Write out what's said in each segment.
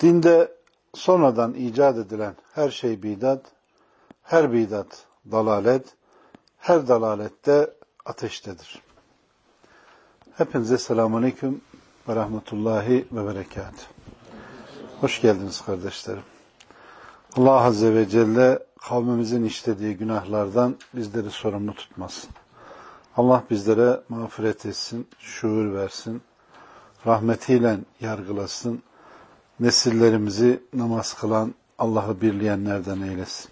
Dinde sonradan icat edilen her şey bidat, her bidat dalalet, her dalalette ateştedir. Hepinize selamun aleyküm ve rahmetullahi ve berekat. Hoş geldiniz kardeşlerim. Allah Azze ve Celle kavmimizin işlediği günahlardan bizleri sorumlu tutmasın. Allah bizlere mağfiret etsin, şuur versin, rahmetiyle yargılasın, nesillerimizi namaz kılan, Allah'ı birleyenlerden eylesin.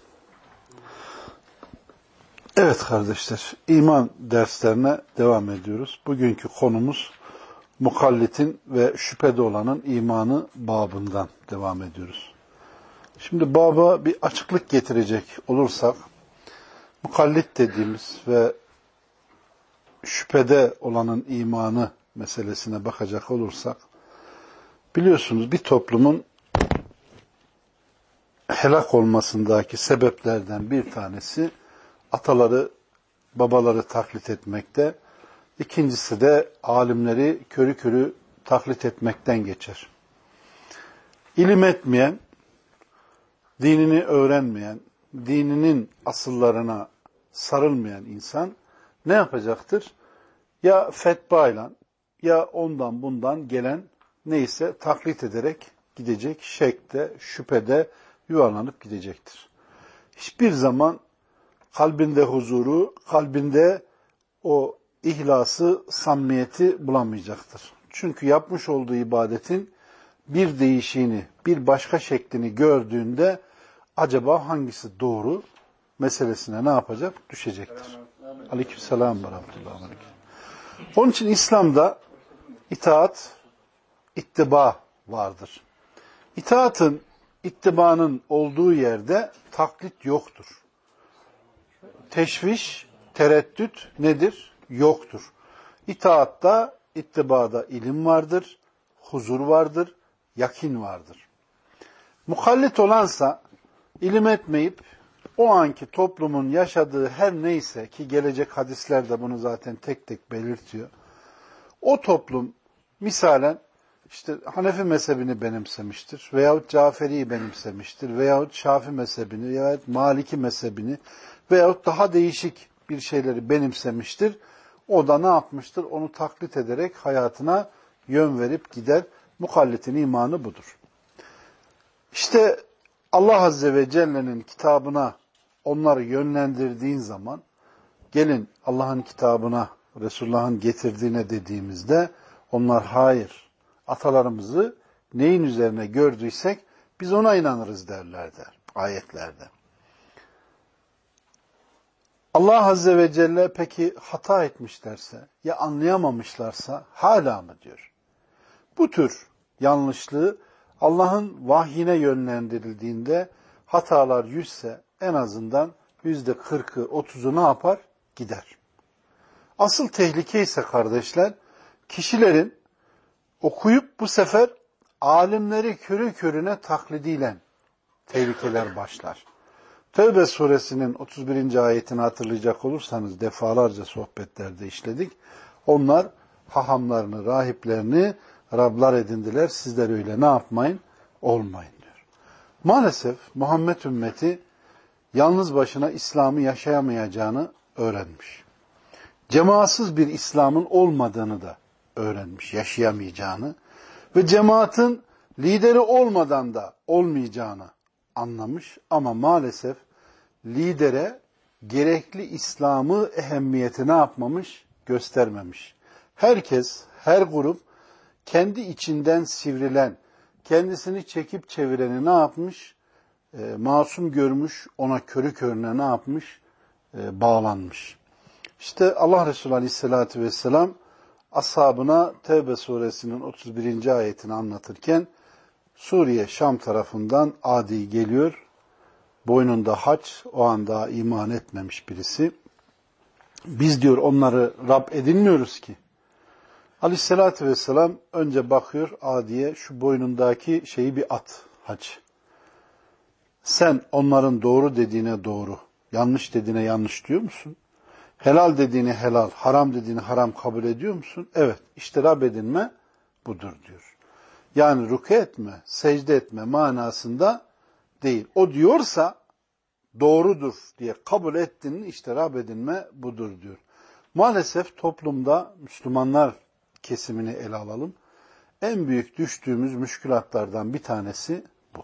Evet kardeşler, iman derslerine devam ediyoruz. Bugünkü konumuz mukallitin ve şüphede olanın imanı babından devam ediyoruz. Şimdi baba bir açıklık getirecek olursak, mukallit dediğimiz ve şüphede olanın imanı meselesine bakacak olursak, biliyorsunuz bir toplumun helak olmasındaki sebeplerden bir tanesi ataları, babaları taklit etmekte. İkincisi de alimleri körü körü taklit etmekten geçer. İlim etmeyen, dinini öğrenmeyen, dininin asıllarına sarılmayan insan ne yapacaktır? Ya fetbayla ya ondan bundan gelen neyse taklit ederek gidecek, şekte, şüphede yuvarlanıp gidecektir. Hiçbir zaman kalbinde huzuru, kalbinde o ihlası, samimiyeti bulamayacaktır. Çünkü yapmış olduğu ibadetin bir değişiğini, bir başka şeklini gördüğünde acaba hangisi doğru meselesine ne yapacak? Düşecektir. Aleykümselam ve rahmetullahi Onun için İslam'da itaat, ittiba vardır. İtaatın, ittibanın olduğu yerde taklit yoktur. Teşviş, tereddüt nedir? Yoktur. İtaatta, ittibada ilim vardır, huzur vardır, yakin vardır. Mukallit olansa ilim etmeyip o anki toplumun yaşadığı her neyse ki gelecek hadisler de bunu zaten tek tek belirtiyor. O toplum misalen işte Hanefi mezhebini benimsemiştir veyahut Caferi'yi benimsemiştir veyahut Şafi mezhebini veyahut Maliki mezhebini veyahut daha değişik bir şeyleri benimsemiştir. O da ne yapmıştır? Onu taklit ederek hayatına yön verip gider. Mukallitin imanı budur. İşte Allah Azze ve Celle'nin kitabına onları yönlendirdiğin zaman gelin Allah'ın kitabına Resulullah'ın getirdiğine dediğimizde onlar hayır atalarımızı neyin üzerine gördüysek biz ona inanırız derler der ayetlerde. Allah Azze ve Celle peki hata etmişlerse ya anlayamamışlarsa hala mı diyor. Bu tür yanlışlığı Allah'ın vahyine yönlendirildiğinde hatalar yüzse en azından yüzde kırkı, otuzu ne yapar? Gider. Asıl tehlike ise kardeşler, kişilerin okuyup bu sefer alimleri körü körüne taklidiyle tehlikeler başlar. Tevbe suresinin 31. ayetini hatırlayacak olursanız defalarca sohbetlerde işledik. Onlar hahamlarını, rahiplerini Rablar edindiler. Sizler öyle ne yapmayın? Olmayın diyor. Maalesef Muhammed ümmeti yalnız başına İslam'ı yaşayamayacağını öğrenmiş. Cemaatsız bir İslam'ın olmadığını da öğrenmiş, yaşayamayacağını ve cemaatin lideri olmadan da olmayacağını anlamış ama maalesef lidere gerekli İslam'ı ehemmiyeti ne yapmamış? Göstermemiş. Herkes, her grup kendi içinden sivrilen, kendisini çekip çevireni ne yapmış? E, masum görmüş, ona körü körüne ne yapmış? E, bağlanmış. İşte Allah Resulü Aleyhisselatü Vesselam ashabına Tevbe suresinin 31. ayetini anlatırken Suriye Şam tarafından adi geliyor. Boynunda haç, o anda iman etmemiş birisi. Biz diyor onları Rab edinmiyoruz ki. Aleyhissalatü vesselam önce bakıyor adiye şu boynundaki şeyi bir at haç. Sen onların doğru dediğine doğru, yanlış dediğine yanlış diyor musun? Helal dediğini helal, haram dediğini haram kabul ediyor musun? Evet, işte Rab edinme budur diyor. Yani ruku etme, secde etme manasında değil. O diyorsa doğrudur diye kabul ettiğinin işte Rab edinme budur diyor. Maalesef toplumda Müslümanlar kesimini ele alalım. En büyük düştüğümüz müşkülatlardan bir tanesi bu.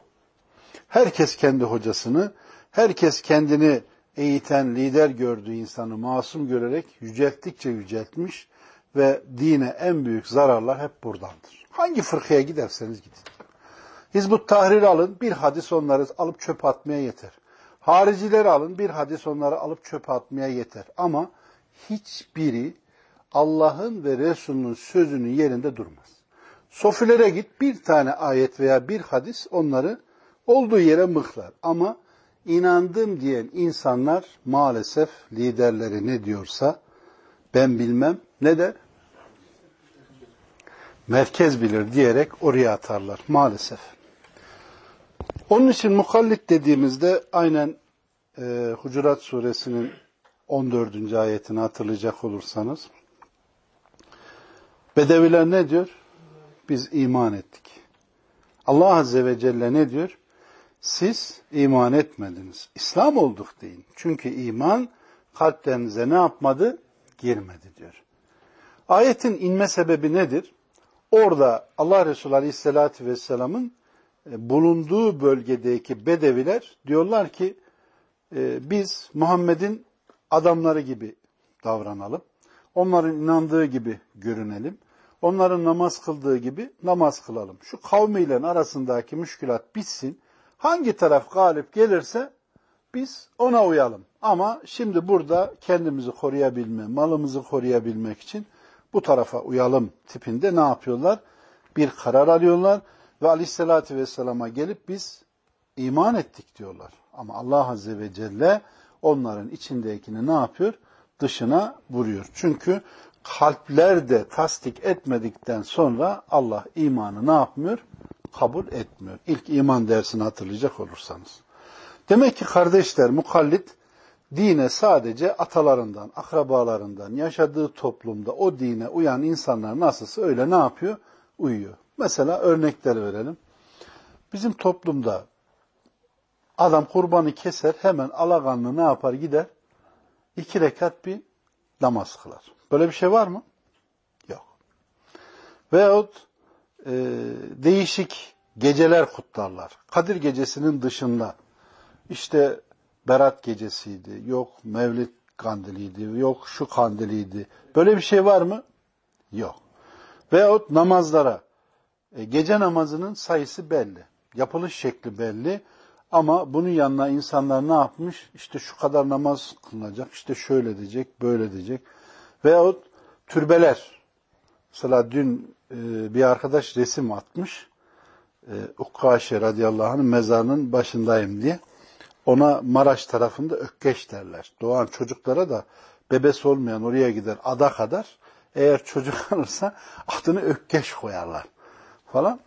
Herkes kendi hocasını, herkes kendini eğiten, lider gördüğü insanı masum görerek yücelttikçe yüceltmiş ve dine en büyük zararlar hep buradandır. Hangi fırkaya giderseniz gidin. Hizbut Tahrir alın, bir hadis onları alıp çöp atmaya yeter. Haricileri alın, bir hadis onları alıp çöp atmaya yeter. Ama hiçbiri Allah'ın ve Resulünün sözünün yerinde durmaz. Sofilere git, bir tane ayet veya bir hadis onları olduğu yere mıhlar. Ama inandım diyen insanlar maalesef liderleri ne diyorsa ben bilmem ne der? Merkez bilir diyerek oraya atarlar maalesef. Onun için mukallit dediğimizde aynen e, Hucurat suresinin 14. ayetini hatırlayacak olursanız Bedeviler ne diyor? Biz iman ettik. Allah Azze ve Celle ne diyor? Siz iman etmediniz. İslam olduk deyin. Çünkü iman kalplerinize ne yapmadı? Girmedi diyor. Ayetin inme sebebi nedir? Orada Allah Resulü Aleyhisselatü Vesselam'ın e, bulunduğu bölgedeki bedeviler diyorlar ki e, biz Muhammed'in adamları gibi davranalım. Onların inandığı gibi görünelim. Onların namaz kıldığı gibi namaz kılalım. Şu kavmiyle arasındaki müşkülat bitsin. Hangi taraf galip gelirse biz ona uyalım. Ama şimdi burada kendimizi koruyabilme, malımızı koruyabilmek için bu tarafa uyalım tipinde ne yapıyorlar? Bir karar alıyorlar ve aleyhissalatü vesselama gelip biz iman ettik diyorlar. Ama Allah Azze ve Celle onların içindekini ne yapıyor? Dışına vuruyor. Çünkü kalpler de tasdik etmedikten sonra Allah imanı ne yapmıyor? Kabul etmiyor. İlk iman dersini hatırlayacak olursanız. Demek ki kardeşler mukallit dine sadece atalarından, akrabalarından, yaşadığı toplumda o dine uyan insanlar nasılsa öyle ne yapıyor? Uyuyor. Mesela örnekler verelim. Bizim toplumda adam kurbanı keser hemen alaganlı ne yapar gider? İki rekat bir namaz kılar. Böyle bir şey var mı? Yok. Veyahut e, değişik geceler kutlarlar. Kadir gecesinin dışında işte Berat gecesiydi, yok Mevlid kandiliydi, yok şu kandiliydi. Böyle bir şey var mı? Yok. Veyahut namazlara. E, gece namazının sayısı belli. Yapılış şekli belli. Ama bunun yanına insanlar ne yapmış? İşte şu kadar namaz kılınacak, işte şöyle diyecek, böyle diyecek. Veyahut türbeler. Mesela dün e, bir arkadaş resim atmış. E, Ukkaşe radıyallahu anh'ın mezarının başındayım diye. Ona Maraş tarafında ökkeş derler. Doğan çocuklara da bebesi olmayan oraya gider ada kadar. Eğer çocuk alırsa adını ökkeş koyarlar falan.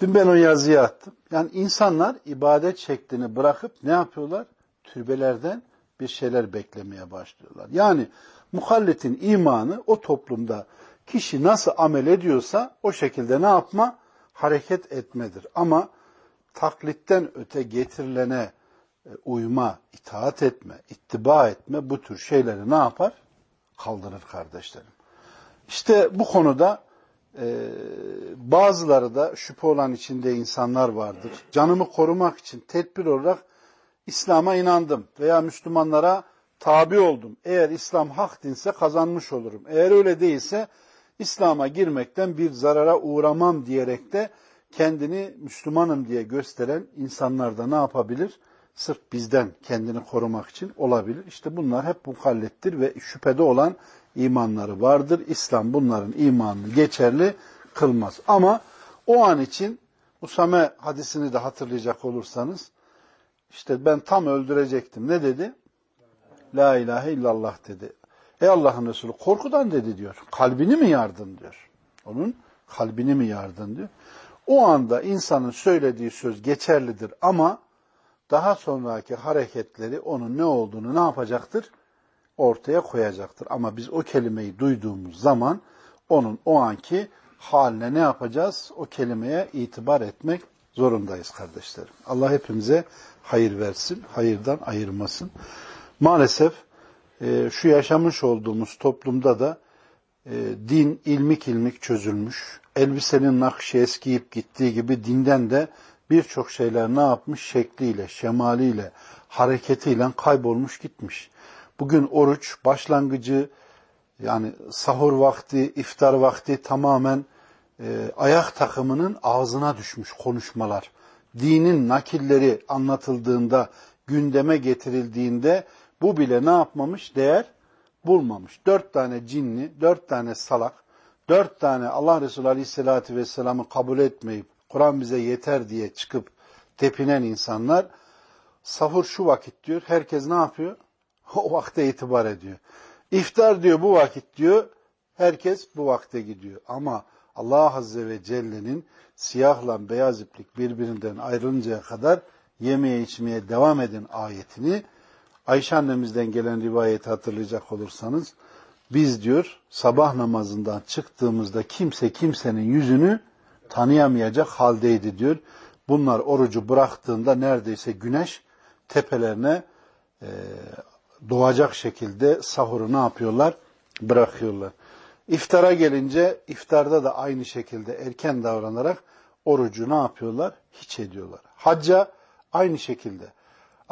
Dün ben o yazıyı attım. Yani insanlar ibadet şeklini bırakıp ne yapıyorlar? Türbelerden bir şeyler beklemeye başlıyorlar. Yani muhalletin imanı o toplumda kişi nasıl amel ediyorsa o şekilde ne yapma? Hareket etmedir. Ama taklitten öte getirilene e, uyma, itaat etme, ittiba etme bu tür şeyleri ne yapar? Kaldırır kardeşlerim. İşte bu konuda e, bazıları da şüphe olan içinde insanlar vardır. Canımı korumak için tedbir olarak İslam'a inandım veya Müslümanlara tabi oldum. Eğer İslam hak dinse kazanmış olurum. Eğer öyle değilse İslam'a girmekten bir zarara uğramam diyerek de kendini Müslümanım diye gösteren insanlar da ne yapabilir? Sırf bizden kendini korumak için olabilir. İşte bunlar hep mukallettir ve şüphede olan imanları vardır. İslam bunların imanını geçerli kılmaz. Ama o an için Usame hadisini de hatırlayacak olursanız, işte ben tam öldürecektim. Ne dedi? La ilahe illallah dedi. Ey Allah'ın Resulü korkudan dedi diyor. Kalbini mi yardın diyor. Onun kalbini mi yardın diyor. O anda insanın söylediği söz geçerlidir ama daha sonraki hareketleri onun ne olduğunu ne yapacaktır? Ortaya koyacaktır. Ama biz o kelimeyi duyduğumuz zaman onun o anki haline ne yapacağız? O kelimeye itibar etmek zorundayız kardeşlerim. Allah hepimize hayır versin, hayırdan ayırmasın. Maalesef şu yaşamış olduğumuz toplumda da e, din ilmik ilmik çözülmüş. Elbisenin nakşı eskiyip gittiği gibi dinden de birçok şeyler ne yapmış? Şekliyle, şemaliyle, hareketiyle kaybolmuş gitmiş. Bugün oruç başlangıcı yani sahur vakti, iftar vakti tamamen e, ayak takımının ağzına düşmüş konuşmalar. Dinin nakilleri anlatıldığında, gündeme getirildiğinde bu bile ne yapmamış? Değer bulmamış. Dört tane cinli, dört tane salak, dört tane Allah Resulü Aleyhisselatü Vesselam'ı kabul etmeyip Kur'an bize yeter diye çıkıp tepinen insanlar sahur şu vakit diyor. Herkes ne yapıyor? O vakte itibar ediyor. İftar diyor bu vakit diyor. Herkes bu vakte gidiyor. Ama Allah Azze ve Celle'nin siyahla beyaz iplik birbirinden ayrılıncaya kadar yemeye içmeye devam edin ayetini Ayşe annemizden gelen rivayeti hatırlayacak olursanız biz diyor sabah namazından çıktığımızda kimse kimsenin yüzünü tanıyamayacak haldeydi diyor. Bunlar orucu bıraktığında neredeyse güneş tepelerine e, doğacak şekilde sahuru ne yapıyorlar? Bırakıyorlar. İftara gelince iftarda da aynı şekilde erken davranarak orucu ne yapıyorlar? Hiç ediyorlar. Hacca aynı şekilde.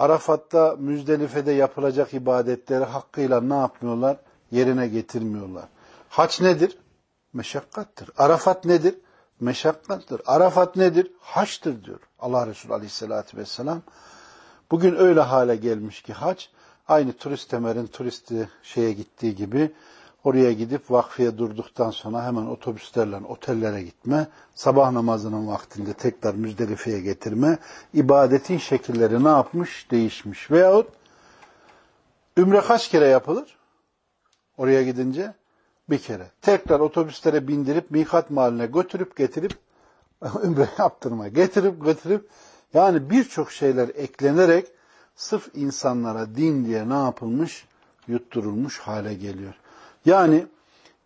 Arafat'ta, Müzdelife'de yapılacak ibadetleri hakkıyla ne yapmıyorlar? Yerine getirmiyorlar. Haç nedir? Meşakkattır. Arafat nedir? Meşakkattır. Arafat nedir? Haçtır diyor Allah Resulü Aleyhisselatü Vesselam. Bugün öyle hale gelmiş ki haç, aynı turist temerin turisti şeye gittiği gibi Oraya gidip vakfiye durduktan sonra hemen otobüslerle otellere gitme, sabah namazının vaktinde tekrar Müzdelife'ye getirme, ibadetin şekilleri ne yapmış? Değişmiş. Veyahut ümre kaç kere yapılır? Oraya gidince bir kere. Tekrar otobüslere bindirip mikat mahalline götürüp getirip ümre yaptırma. Getirip götürüp yani birçok şeyler eklenerek sırf insanlara din diye ne yapılmış? Yutturulmuş hale geliyor. Yani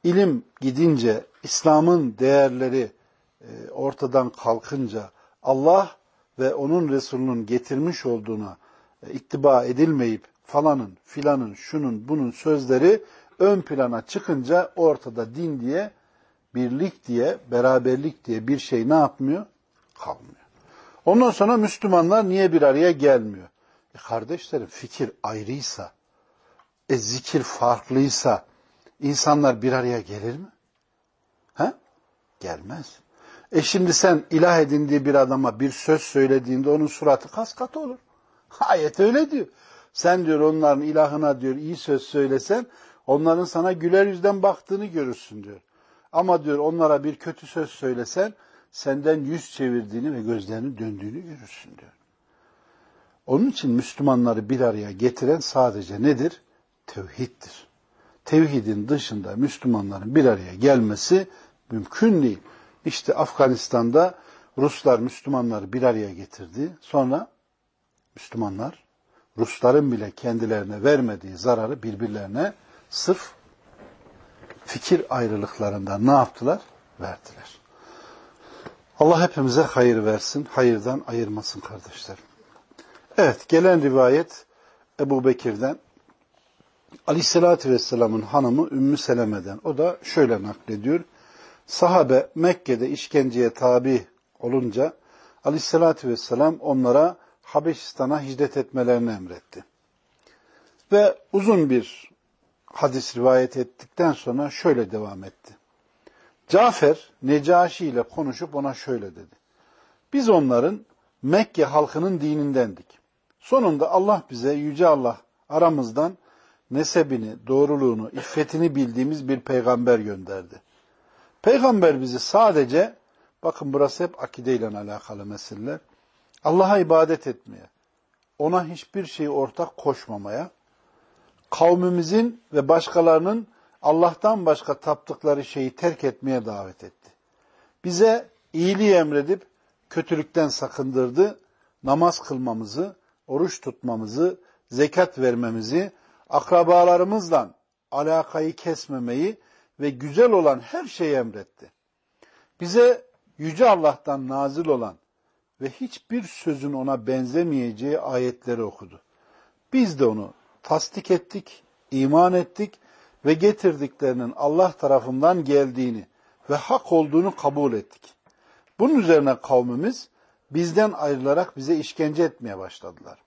ilim gidince, İslam'ın değerleri e, ortadan kalkınca, Allah ve onun Resulünün getirmiş olduğuna e, ittiba edilmeyip falanın, filanın, şunun, bunun sözleri ön plana çıkınca ortada din diye, birlik diye, beraberlik diye bir şey ne yapmıyor? Kalmıyor. Ondan sonra Müslümanlar niye bir araya gelmiyor? E kardeşlerim fikir ayrıysa, e zikir farklıysa, insanlar bir araya gelir mi? He? Gelmez. E şimdi sen ilah edindiği bir adama bir söz söylediğinde onun suratı kas katı olur. Ayet öyle diyor. Sen diyor onların ilahına diyor iyi söz söylesen onların sana güler yüzden baktığını görürsün diyor. Ama diyor onlara bir kötü söz söylesen senden yüz çevirdiğini ve gözlerini döndüğünü görürsün diyor. Onun için Müslümanları bir araya getiren sadece nedir? Tevhiddir tevhidin dışında Müslümanların bir araya gelmesi mümkün değil. İşte Afganistan'da Ruslar Müslümanları bir araya getirdi. Sonra Müslümanlar Rusların bile kendilerine vermediği zararı birbirlerine sırf fikir ayrılıklarından ne yaptılar? Verdiler. Allah hepimize hayır versin, hayırdan ayırmasın kardeşlerim. Evet, gelen rivayet Ebu Bekir'den Aleyhisselatü Vesselam'ın hanımı Ümmü Seleme'den. O da şöyle naklediyor. Sahabe Mekke'de işkenceye tabi olunca Aleyhisselatü Vesselam onlara Habeşistan'a hicret etmelerini emretti. Ve uzun bir hadis rivayet ettikten sonra şöyle devam etti. Cafer Necaşi ile konuşup ona şöyle dedi. Biz onların Mekke halkının dinindendik. Sonunda Allah bize Yüce Allah aramızdan nesebini, doğruluğunu, iffetini bildiğimiz bir peygamber gönderdi. Peygamber bizi sadece Bakın burası hep akideyle alakalı meseleler. Allah'a ibadet etmeye, ona hiçbir şeyi ortak koşmamaya, kavmimizin ve başkalarının Allah'tan başka taptıkları şeyi terk etmeye davet etti. Bize iyiliği emredip kötülükten sakındırdı, namaz kılmamızı, oruç tutmamızı, zekat vermemizi, akrabalarımızla alakayı kesmemeyi ve güzel olan her şeyi emretti. Bize Yüce Allah'tan nazil olan ve hiçbir sözün ona benzemeyeceği ayetleri okudu. Biz de onu tasdik ettik, iman ettik ve getirdiklerinin Allah tarafından geldiğini ve hak olduğunu kabul ettik. Bunun üzerine kavmimiz bizden ayrılarak bize işkence etmeye başladılar.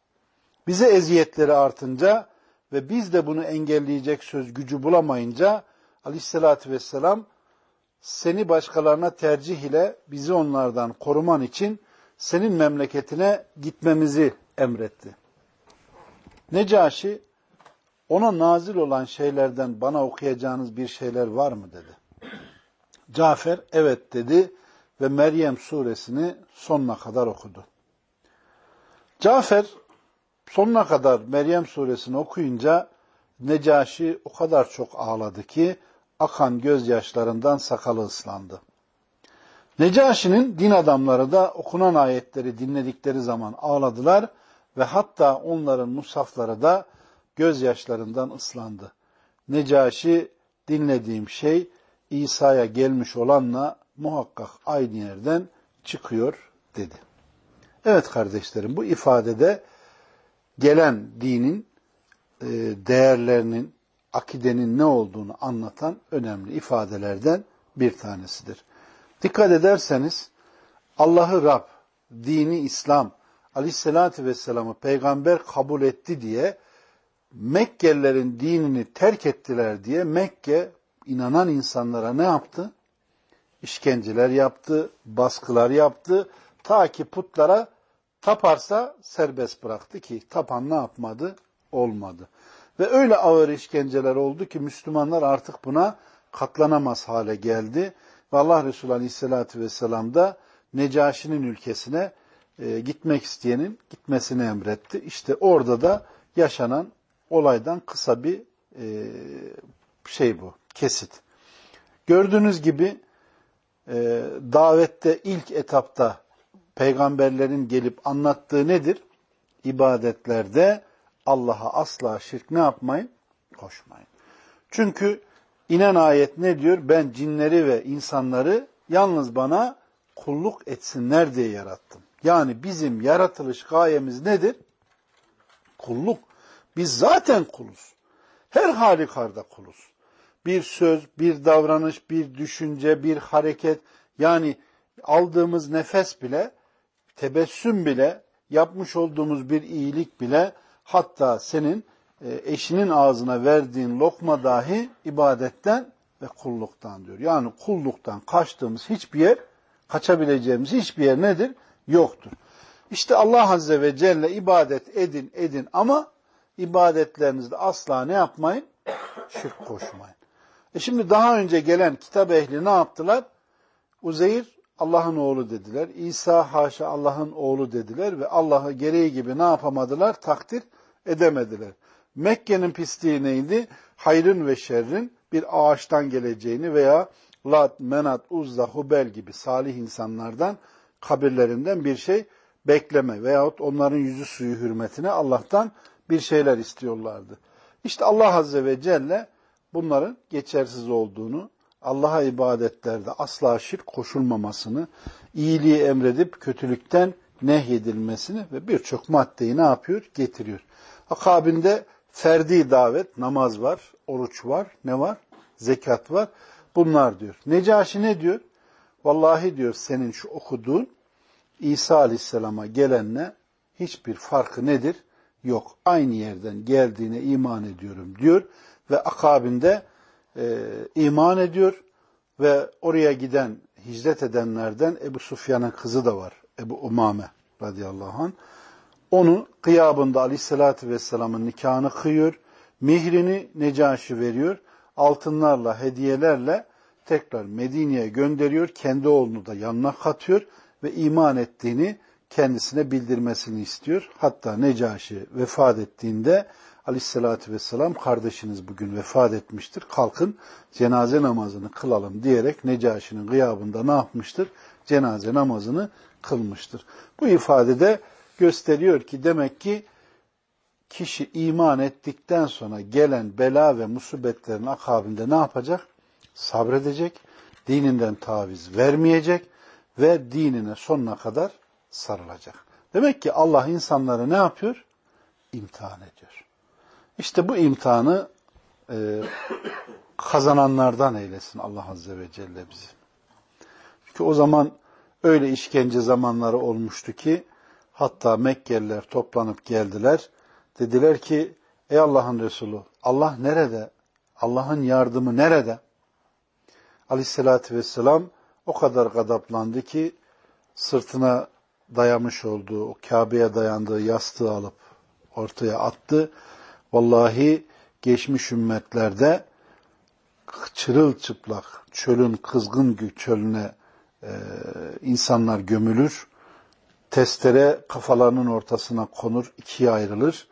Bize eziyetleri artınca ve biz de bunu engelleyecek söz gücü bulamayınca aleyhissalatü vesselam seni başkalarına tercih ile bizi onlardan koruman için senin memleketine gitmemizi emretti. Necaşi ona nazil olan şeylerden bana okuyacağınız bir şeyler var mı dedi. Cafer evet dedi ve Meryem suresini sonuna kadar okudu. Cafer sonuna kadar Meryem suresini okuyunca Necaşi o kadar çok ağladı ki akan gözyaşlarından sakalı ıslandı. Necaşi'nin din adamları da okunan ayetleri dinledikleri zaman ağladılar ve hatta onların musafları da gözyaşlarından ıslandı. Necaşi dinlediğim şey İsa'ya gelmiş olanla muhakkak aynı yerden çıkıyor dedi. Evet kardeşlerim bu ifadede gelen dinin e, değerlerinin, akidenin ne olduğunu anlatan önemli ifadelerden bir tanesidir. Dikkat ederseniz Allah'ı Rab, dini İslam, aleyhissalatü vesselam'ı peygamber kabul etti diye Mekkelilerin dinini terk ettiler diye Mekke inanan insanlara ne yaptı? İşkenceler yaptı, baskılar yaptı. Ta ki putlara taparsa serbest bıraktı ki tapan ne yapmadı? Olmadı. Ve öyle ağır işkenceler oldu ki Müslümanlar artık buna katlanamaz hale geldi. Ve Allah Resulü Aleyhisselatü Vesselam da Necaşi'nin ülkesine e, gitmek isteyenin gitmesini emretti. İşte orada da yaşanan olaydan kısa bir e, şey bu, kesit. Gördüğünüz gibi e, davette ilk etapta peygamberlerin gelip anlattığı nedir? İbadetlerde Allah'a asla şirk ne yapmayın? Koşmayın. Çünkü inen ayet ne diyor? Ben cinleri ve insanları yalnız bana kulluk etsinler diye yarattım. Yani bizim yaratılış gayemiz nedir? Kulluk. Biz zaten kuluz. Her halükarda kuluz. Bir söz, bir davranış, bir düşünce, bir hareket yani aldığımız nefes bile, tebessüm bile, yapmış olduğumuz bir iyilik bile hatta senin e, eşinin ağzına verdiğin lokma dahi ibadetten ve kulluktan diyor. Yani kulluktan kaçtığımız hiçbir yer, kaçabileceğimiz hiçbir yer nedir? Yoktur. İşte Allah Azze ve Celle ibadet edin edin ama ibadetlerinizde asla ne yapmayın? Şirk koşmayın. E şimdi daha önce gelen kitap ehli ne yaptılar? Uzeyr Allah'ın oğlu dediler. İsa haşa Allah'ın oğlu dediler ve Allah'ı gereği gibi ne yapamadılar? Takdir edemediler. Mekke'nin pisliği neydi? Hayrın ve şerrin bir ağaçtan geleceğini veya Lat, Menat, Uzza, Hubel gibi salih insanlardan kabirlerinden bir şey bekleme veyahut onların yüzü suyu hürmetine Allah'tan bir şeyler istiyorlardı. İşte Allah Azze ve Celle bunların geçersiz olduğunu, Allah'a ibadetlerde asla şirk koşulmamasını, iyiliği emredip kötülükten nehyedilmesini ve birçok maddeyi ne yapıyor? Getiriyor. Akabinde ferdi davet, namaz var, oruç var, ne var? Zekat var. Bunlar diyor. Necaşi ne diyor? Vallahi diyor senin şu okuduğun İsa Aleyhisselam'a gelenle hiçbir farkı nedir? Yok. Aynı yerden geldiğine iman ediyorum diyor ve akabinde e, iman ediyor ve oraya giden, hicret edenlerden Ebu Sufyan'ın kızı da var. Ebu Umame radıyallahu anh. Onu kıyabında aleyhissalatü vesselamın nikahını kıyıyor. Mihrini Necaşi veriyor. Altınlarla, hediyelerle tekrar Medine'ye gönderiyor. Kendi oğlunu da yanına katıyor ve iman ettiğini kendisine bildirmesini istiyor. Hatta Necaşi vefat ettiğinde aleyhissalatü vesselam kardeşiniz bugün vefat etmiştir. Kalkın cenaze namazını kılalım diyerek Necaşi'nin gıyabında ne yapmıştır? Cenaze namazını kılmıştır. Bu ifadede gösteriyor ki demek ki kişi iman ettikten sonra gelen bela ve musibetlerin akabinde ne yapacak? Sabredecek, dininden taviz vermeyecek ve dinine sonuna kadar sarılacak. Demek ki Allah insanları ne yapıyor? İmtihan ediyor. İşte bu imtihanı e, kazananlardan eylesin Allah Azze ve Celle bizi. Çünkü o zaman öyle işkence zamanları olmuştu ki hatta Mekkeliler toplanıp geldiler. Dediler ki ey Allah'ın Resulü Allah nerede? Allah'ın yardımı nerede? Aleyhissalatü vesselam o kadar gadaplandı ki sırtına dayamış olduğu, Kabe'ye dayandığı yastığı alıp ortaya attı. Vallahi geçmiş ümmetlerde çırılçıplak çölün kızgın çölüne e, insanlar gömülür. Testere kafalarının ortasına konur, ikiye ayrılır.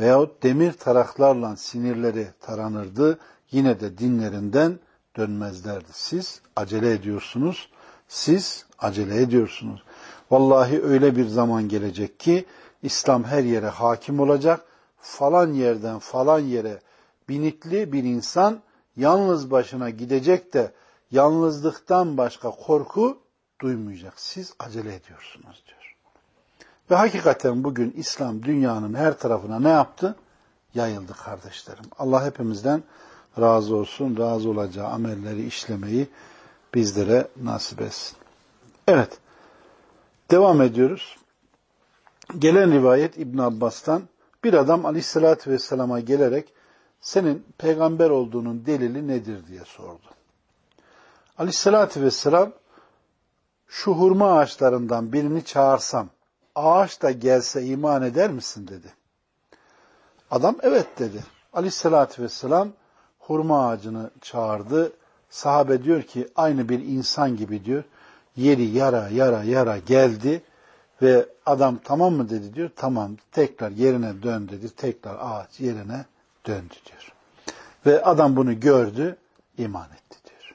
Veyahut demir taraklarla sinirleri taranırdı. Yine de dinlerinden dönmezlerdi. Siz acele ediyorsunuz. Siz acele ediyorsunuz. Vallahi öyle bir zaman gelecek ki İslam her yere hakim olacak. Falan yerden falan yere binikli bir insan yalnız başına gidecek de yalnızlıktan başka korku duymayacak. Siz acele ediyorsunuz diyor. Ve hakikaten bugün İslam dünyanın her tarafına ne yaptı? Yayıldı kardeşlerim. Allah hepimizden razı olsun. Razı olacağı amelleri işlemeyi bizlere nasip etsin. Evet. Devam ediyoruz. Gelen rivayet İbn Abbas'tan bir adam aleyhissalatü vesselama gelerek senin peygamber olduğunun delili nedir diye sordu. Aleyhissalatü vesselam şu hurma ağaçlarından birini çağırsam ağaç da gelse iman eder misin dedi. Adam evet dedi. Aleyhissalatü vesselam hurma ağacını çağırdı. Sahabe diyor ki aynı bir insan gibi diyor. Yeri yara yara yara geldi ve adam tamam mı dedi diyor. Tamam tekrar yerine dön dedi. Tekrar ağaç yerine döndü diyor. Ve adam bunu gördü, iman etti diyor.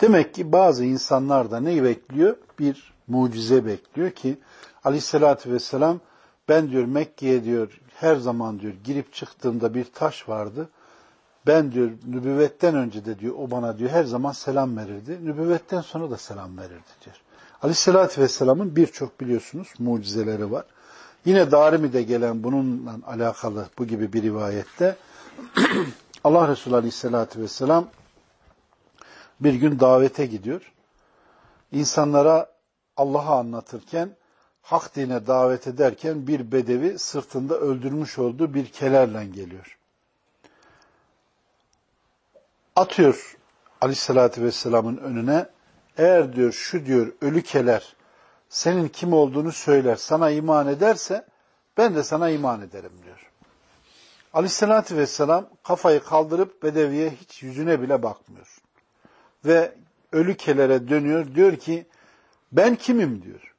Demek ki bazı insanlar da neyi bekliyor? Bir mucize bekliyor ki aleyhissalatü vesselam ben diyor Mekke'ye diyor her zaman diyor girip çıktığımda bir taş vardı. Ben diyor nübüvvetten önce de diyor o bana diyor her zaman selam verirdi. Nübüvvetten sonra da selam verirdi diyor. Aleyhissalatü vesselamın birçok biliyorsunuz mucizeleri var. Yine Darimi'de gelen bununla alakalı bu gibi bir rivayette Allah Resulü Aleyhisselatü Vesselam bir gün davete gidiyor. İnsanlara Allah'ı anlatırken, hak dine davet ederken bir bedevi sırtında öldürmüş olduğu bir kelerle geliyor. Atıyor Aleyhisselatü Vesselam'ın önüne, eğer diyor şu diyor ölü keler senin kim olduğunu söyler, sana iman ederse ben de sana iman ederim diyor. Aleyhissalatü vesselam kafayı kaldırıp Bedevi'ye hiç yüzüne bile bakmıyor. Ve ölü kelere dönüyor. Diyor ki ben kimim diyor.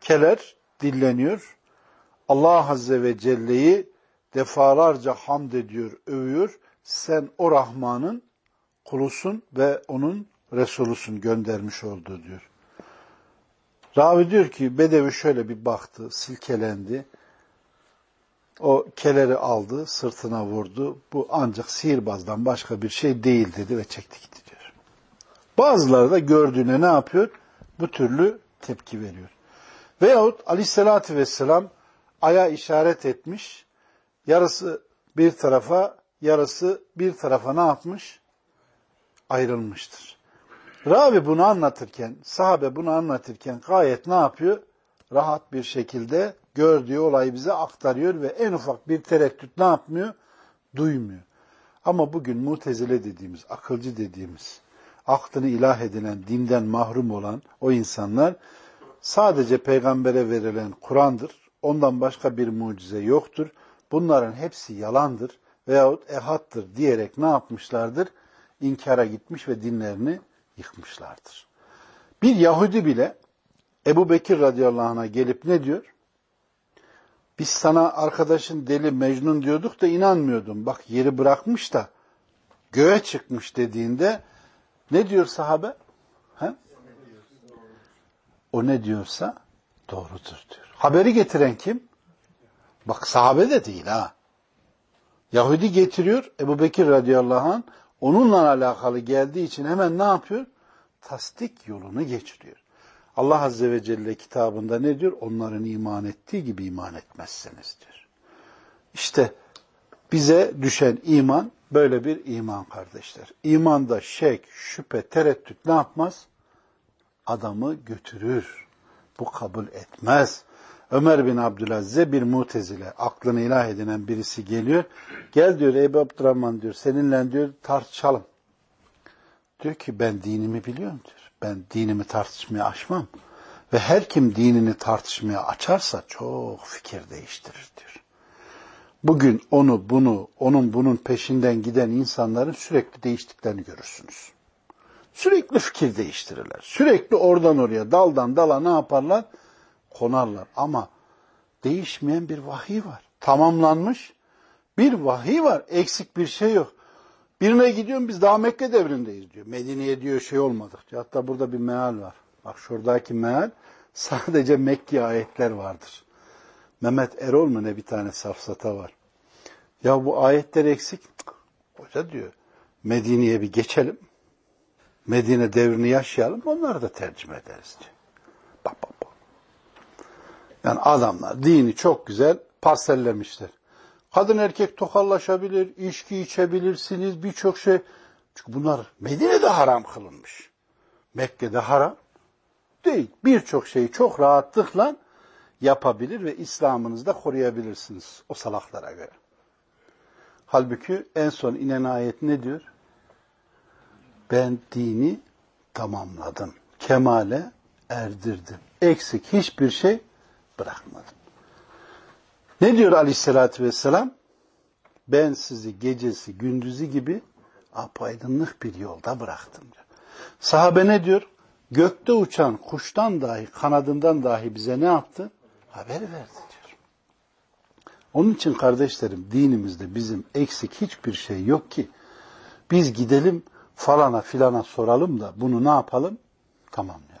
Keler dilleniyor. Allah Azze ve Celle'yi defalarca hamd ediyor, övüyor. Sen o Rahman'ın kulusun ve onun Resulusun göndermiş olduğu diyor. Ravi diyor ki Bedevi şöyle bir baktı, silkelendi. O keleri aldı, sırtına vurdu. Bu ancak sihirbazdan başka bir şey değil dedi ve çekti gitti diyor. Bazıları da gördüğüne ne yapıyor? Bu türlü tepki veriyor. Veyahut aleyhissalatü vesselam aya işaret etmiş. Yarısı bir tarafa, yarısı bir tarafa ne yapmış? Ayrılmıştır. Ravi bunu anlatırken, sahabe bunu anlatırken gayet ne yapıyor? Rahat bir şekilde gördüğü olayı bize aktarıyor ve en ufak bir tereddüt ne yapmıyor? Duymuyor. Ama bugün mutezile dediğimiz, akılcı dediğimiz, aklını ilah edilen, dinden mahrum olan o insanlar sadece peygambere verilen Kur'an'dır. Ondan başka bir mucize yoktur. Bunların hepsi yalandır veyahut ehattır diyerek ne yapmışlardır? inkara gitmiş ve dinlerini yıkmışlardır. Bir Yahudi bile Ebu Bekir radıyallahu anh'a gelip ne diyor? Biz sana arkadaşın deli Mecnun diyorduk da inanmıyordum. Bak yeri bırakmış da göğe çıkmış dediğinde ne diyor sahabe? He? O ne diyorsa doğrudur diyor. Haberi getiren kim? Bak sahabe de değil ha. Yahudi getiriyor Ebu Bekir radıyallahu anh onunla alakalı geldiği için hemen ne yapıyor? Tasdik yolunu geçiriyor. Allah Azze ve Celle kitabında ne diyor? Onların iman ettiği gibi iman etmezseniz diyor. İşte bize düşen iman böyle bir iman kardeşler. İmanda şek, şüphe, tereddüt ne yapmaz? Adamı götürür. Bu kabul etmez. Ömer bin Abdülaziz'e bir mutezile, aklını ilah edinen birisi geliyor. Gel diyor Ebu Abdurrahman diyor, seninle diyor tartışalım. Diyor ki ben dinimi biliyorum diyor. Ben dinimi tartışmaya açmam. Ve her kim dinini tartışmaya açarsa çok fikir değiştirir diyor. Bugün onu bunu, onun bunun peşinden giden insanların sürekli değiştiklerini görürsünüz. Sürekli fikir değiştirirler. Sürekli oradan oraya, daldan dala ne yaparlar? Konarlar. Ama değişmeyen bir vahiy var. Tamamlanmış bir vahiy var. Eksik bir şey yok. Birine gidiyorum biz daha Mekke devrindeyiz diyor. Medine'ye diyor şey olmadık diyor. Hatta burada bir meal var. Bak şuradaki meal sadece Mekke ayetler vardır. Mehmet Erol mu ne bir tane safsata var. Ya bu ayetler eksik. Hoca diyor Medine'ye bir geçelim. Medine devrini yaşayalım. Onları da tercüme ederiz diyor. Yani adamlar dini çok güzel parsellemişler. Kadın erkek tokallaşabilir, içki içebilirsiniz, birçok şey. Çünkü bunlar Medine'de haram kılınmış. Mekke'de haram değil. Birçok şeyi çok rahatlıkla yapabilir ve İslam'ınızı da koruyabilirsiniz o salaklara göre. Halbuki en son inen ayet ne diyor? Ben dini tamamladım. Kemale erdirdim. Eksik hiçbir şey bırakmadım. Ne diyor aleyhissalatü vesselam? Ben sizi gecesi gündüzü gibi apaydınlık bir yolda bıraktım diyor. Sahabe ne diyor? Gökte uçan kuştan dahi, kanadından dahi bize ne yaptı? Haber verdi diyor. Onun için kardeşlerim dinimizde bizim eksik hiçbir şey yok ki. Biz gidelim falana filana soralım da bunu ne yapalım? Tamamlayalım.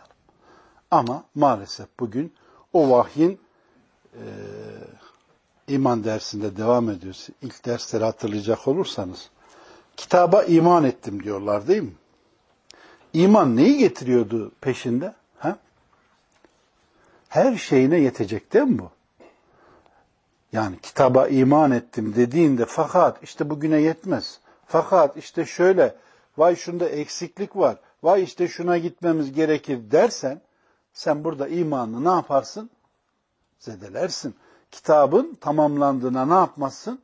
Ama maalesef bugün o vahyin e, iman dersinde devam ediyoruz. İlk dersleri hatırlayacak olursanız kitaba iman ettim diyorlar değil mi? İman neyi getiriyordu peşinde? Ha? Her şeyine yetecek değil mi bu? Yani kitaba iman ettim dediğinde fakat işte bugüne yetmez. Fakat işte şöyle vay şunda eksiklik var. Vay işte şuna gitmemiz gerekir dersen sen burada imanını ne yaparsın? Zedelersin kitabın tamamlandığına ne yapmazsın?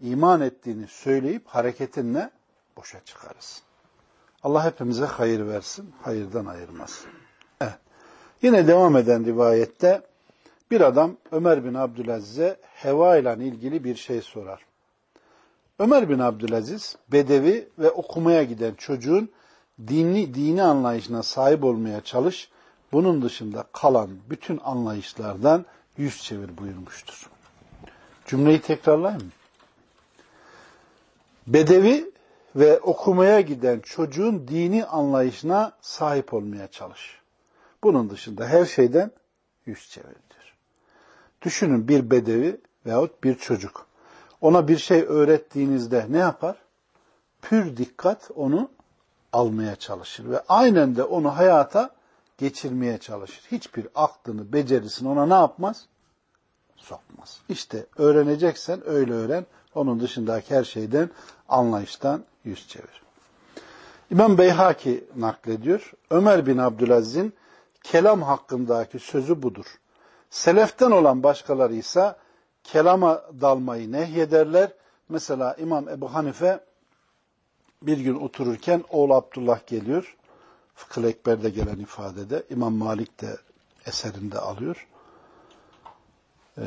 İman ettiğini söyleyip hareketinle boşa çıkarız. Allah hepimize hayır versin, hayırdan ayırmasın. Evet. Yine devam eden rivayette bir adam Ömer bin Abdülaziz'e heva ile ilgili bir şey sorar. Ömer bin Abdülaziz, bedevi ve okumaya giden çocuğun dini, dini anlayışına sahip olmaya çalış, bunun dışında kalan bütün anlayışlardan yüz çevir buyurmuştur. Cümleyi tekrarlayayım mı? Bedevi ve okumaya giden çocuğun dini anlayışına sahip olmaya çalış. Bunun dışında her şeyden yüz çevirdir. Düşünün bir bedevi veyahut bir çocuk. Ona bir şey öğrettiğinizde ne yapar? Pür dikkat onu almaya çalışır ve aynen de onu hayata geçirmeye çalışır. Hiçbir aklını, becerisini ona ne yapmaz? Sokmaz. İşte öğreneceksen öyle öğren. Onun dışındaki her şeyden, anlayıştan yüz çevir. İmam Beyhaki naklediyor. Ömer bin Abdülaziz'in kelam hakkındaki sözü budur. Seleften olan başkaları ise kelama dalmayı nehyederler. Mesela İmam Ebu Hanife bir gün otururken oğlu Abdullah geliyor. Fıkıh Ekber'de gelen ifadede. İmam Malik de eserinde alıyor. Ee,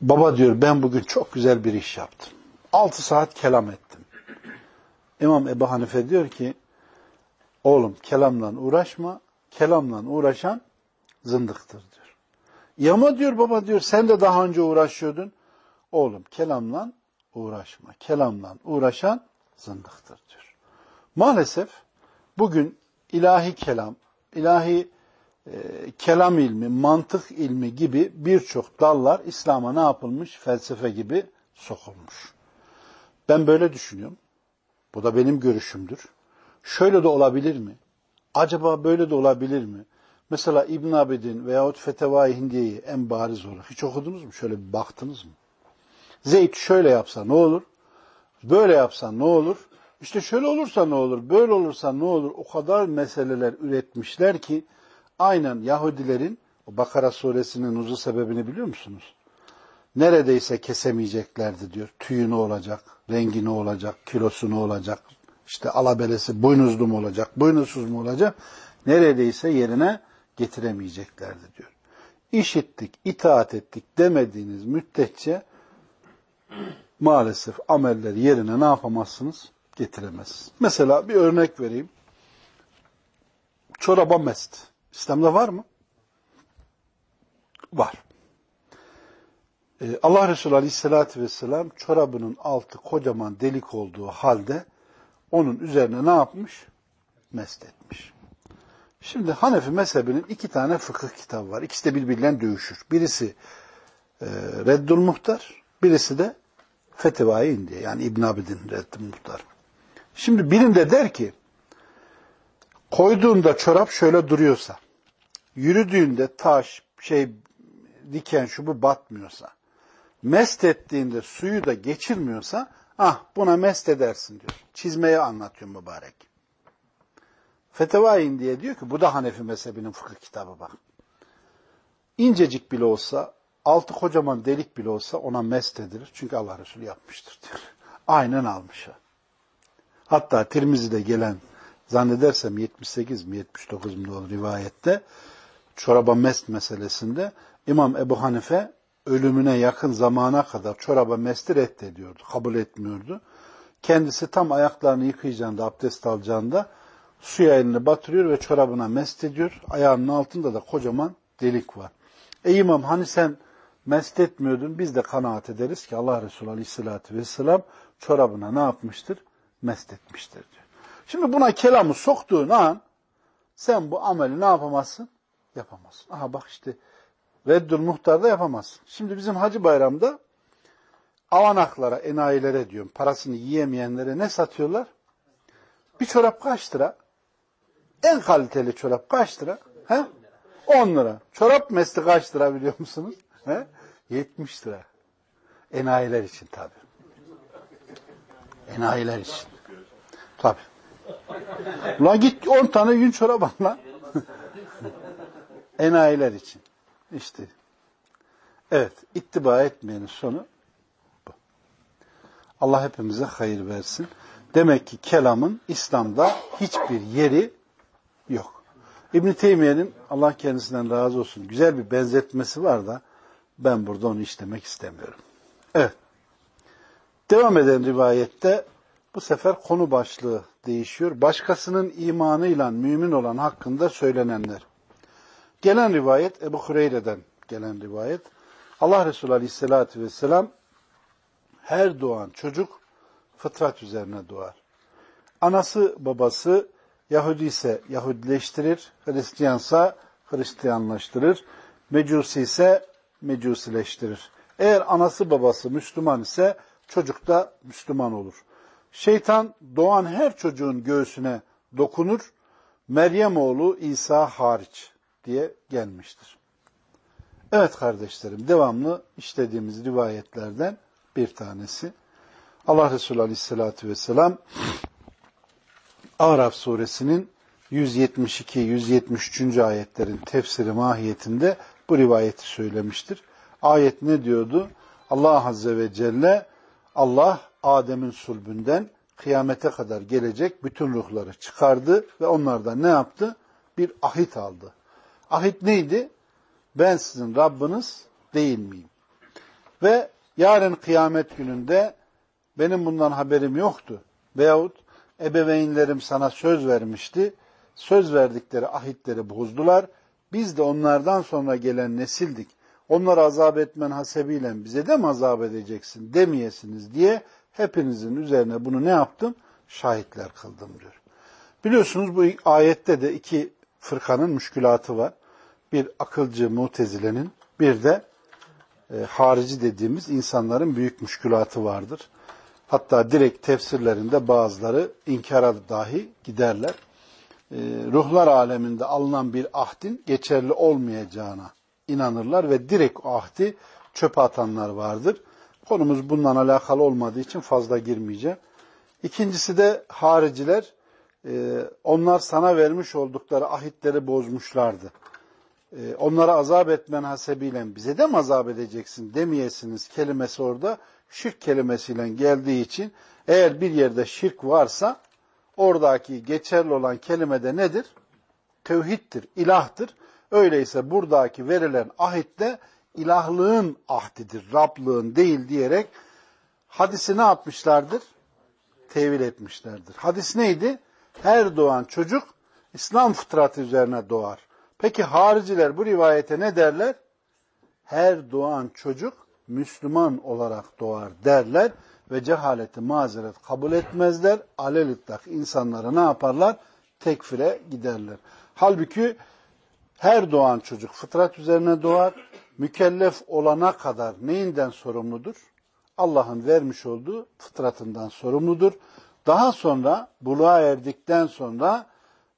baba diyor ben bugün çok güzel bir iş yaptım. Altı saat kelam ettim. İmam Ebu Hanife diyor ki oğlum kelamla uğraşma, kelamla uğraşan zındıktır diyor. Yama diyor baba diyor sen de daha önce uğraşıyordun. Oğlum kelamla uğraşma. Kelamla uğraşan zındıktır diyor. Maalesef bugün ilahi kelam, ilahi e, kelam ilmi, mantık ilmi gibi birçok dallar İslam'a ne yapılmış? Felsefe gibi sokulmuş. Ben böyle düşünüyorum. Bu da benim görüşümdür. Şöyle de olabilir mi? Acaba böyle de olabilir mi? Mesela İbn Abidin veyahut Feteva-i Hindiye'yi en bariz olarak hiç okudunuz mu? Şöyle bir baktınız mı? Zeyd şöyle yapsa ne olur? Böyle yapsa ne olur? İşte şöyle olursa ne olur? Böyle olursa ne olur? O kadar meseleler üretmişler ki aynen Yahudilerin o Bakara suresinin uzun sebebini biliyor musunuz? Neredeyse kesemeyeceklerdi diyor. Tüyü ne olacak? Rengi ne olacak? Kilosu ne olacak? İşte alabelesi boynuzlu mu olacak? Boynuzsuz mu olacak? Neredeyse yerine getiremeyeceklerdi diyor. İşittik, itaat ettik demediğiniz müddetçe maalesef amelleri yerine ne yapamazsınız? Getiremezsiniz. Mesela bir örnek vereyim. Çoraba mest. İslam'da var mı? Var. Ee, Allah Resulü Aleyhisselatü Vesselam çorabının altı kocaman delik olduğu halde onun üzerine ne yapmış? Mest etmiş. Şimdi Hanefi mezhebinin iki tane fıkıh kitabı var. İkisi de birbiriyle dövüşür. Birisi e, Reddül Muhtar, birisi de Fetevai İndiye. Yani İbn Abidin Reddül Muhtar. Şimdi birinde der ki koyduğunda çorap şöyle duruyorsa, yürüdüğünde taş, şey diken şu bu batmıyorsa, mest ettiğinde suyu da geçirmiyorsa, ah buna mest edersin diyor. Çizmeye anlatıyor mübarek. Feteva diye diyor ki bu da Hanefi mezhebinin fıkıh kitabı bak. İncecik bile olsa, altı kocaman delik bile olsa ona mest edilir. Çünkü Allah Resulü yapmıştır diyor. Aynen almış. Hatta Tirmizi'de gelen zannedersem 78 mi 79 mu olur rivayette çoraba mest meselesinde İmam Ebu Hanife ölümüne yakın zamana kadar çoraba mesti reddediyordu. Kabul etmiyordu. Kendisi tam ayaklarını yıkayacağında, abdest alacağında suya elini batırıyor ve çorabına mest ediyor. Ayağının altında da kocaman delik var. Ey imam hani sen mest etmiyordun biz de kanaat ederiz ki Allah Resulü Aleyhisselatü Vesselam çorabına ne yapmıştır? Mest etmiştir diyor. Şimdi buna kelamı soktuğun an sen bu ameli ne yapamazsın? Yapamazsın. Aha bak işte Reddül Muhtar'da yapamazsın. Şimdi bizim Hacı Bayram'da avanaklara, enayilere diyorum, parasını yiyemeyenlere ne satıyorlar? Bir çorap kaç lira? En kaliteli çorap kaç lira? He? 10 lira. Çorap mesli kaç lira biliyor musunuz? He? 70 lira. Enayiler için tabi. Enayiler için. Tabi. Ulan git 10 tane yün çorap al lan. Enayiler için. İşte. Evet. ittiba etmeyenin sonu bu. Allah hepimize hayır versin. Demek ki kelamın İslam'da hiçbir yeri yok. İbn Teymiye'nin Allah kendisinden razı olsun güzel bir benzetmesi var da ben burada onu işlemek istemiyorum. Evet. Devam eden rivayette bu sefer konu başlığı değişiyor. Başkasının imanıyla mümin olan hakkında söylenenler. Gelen rivayet Ebu Hureyre'den gelen rivayet. Allah Resulü Aleyhisselatü Vesselam her doğan çocuk fıtrat üzerine doğar. Anası babası Yahudi ise Yahudileştirir, Hristiyansa Hristiyanlaştırır, Mecusi ise Mecusileştirir. Eğer anası babası Müslüman ise çocuk da Müslüman olur. Şeytan doğan her çocuğun göğsüne dokunur, Meryem oğlu İsa hariç diye gelmiştir. Evet kardeşlerim, devamlı işlediğimiz rivayetlerden bir tanesi. Allah Resulü Aleyhisselatü Vesselam Araf suresinin 172-173. ayetlerin tefsiri mahiyetinde bu rivayeti söylemiştir. Ayet ne diyordu? Allah Azze ve Celle Allah Adem'in sulbünden kıyamete kadar gelecek bütün ruhları çıkardı ve onlardan ne yaptı? Bir ahit aldı. Ahit neydi? Ben sizin Rabbiniz değil miyim? Ve yarın kıyamet gününde benim bundan haberim yoktu. Veyahut ebeveynlerim sana söz vermişti. Söz verdikleri ahitleri bozdular. Biz de onlardan sonra gelen nesildik. Onları azap etmen hasebiyle bize de mi azap edeceksin demeyesiniz diye hepinizin üzerine bunu ne yaptım? Şahitler kıldım diyor. Biliyorsunuz bu ayette de iki fırkanın müşkülatı var. Bir akılcı mutezilenin bir de e, harici dediğimiz insanların büyük müşkülatı vardır. Hatta direkt tefsirlerinde bazıları inkara dahi giderler. E, ruhlar aleminde alınan bir ahdin geçerli olmayacağına inanırlar ve direkt ahdi çöpe atanlar vardır. Konumuz bundan alakalı olmadığı için fazla girmeyeceğim. İkincisi de hariciler, e, onlar sana vermiş oldukları ahitleri bozmuşlardı. E, onlara azap etmen hasebiyle bize de mi azap edeceksin demeyesiniz kelimesi orada şirk kelimesiyle geldiği için eğer bir yerde şirk varsa oradaki geçerli olan kelime de nedir? Tevhiddir, ilahtır. Öyleyse buradaki verilen ahit de ilahlığın ahdidir, Rablığın değil diyerek hadisi ne yapmışlardır? Tevil etmişlerdir. Hadis neydi? Her doğan çocuk İslam fıtratı üzerine doğar. Peki hariciler bu rivayete ne derler? Her doğan çocuk Müslüman olarak doğar derler ve cehaleti mazeret kabul etmezler. Alelitlak insanları ne yaparlar? Tekfire giderler. Halbuki her doğan çocuk fıtrat üzerine doğar. Mükellef olana kadar neyinden sorumludur? Allah'ın vermiş olduğu fıtratından sorumludur. Daha sonra buluğa erdikten sonra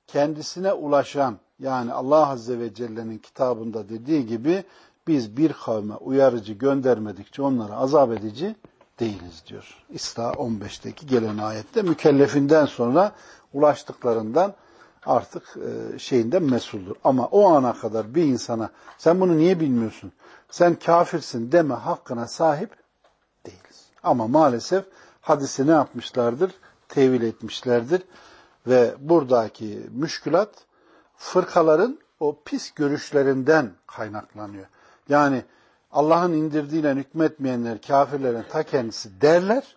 kendisine ulaşan yani Allah Azze ve Celle'nin kitabında dediği gibi biz bir kavme uyarıcı göndermedikçe onlara azap edici değiliz diyor. İsra 15'teki gelen ayette mükellefinden sonra ulaştıklarından artık e, şeyinden mesuldür. Ama o ana kadar bir insana sen bunu niye bilmiyorsun? Sen kafirsin deme hakkına sahip değiliz. Ama maalesef hadisi ne yapmışlardır? Tevil etmişlerdir. Ve buradaki müşkülat fırkaların o pis görüşlerinden kaynaklanıyor. Yani Allah'ın indirdiğiyle hükmetmeyenler kafirlerin ta kendisi derler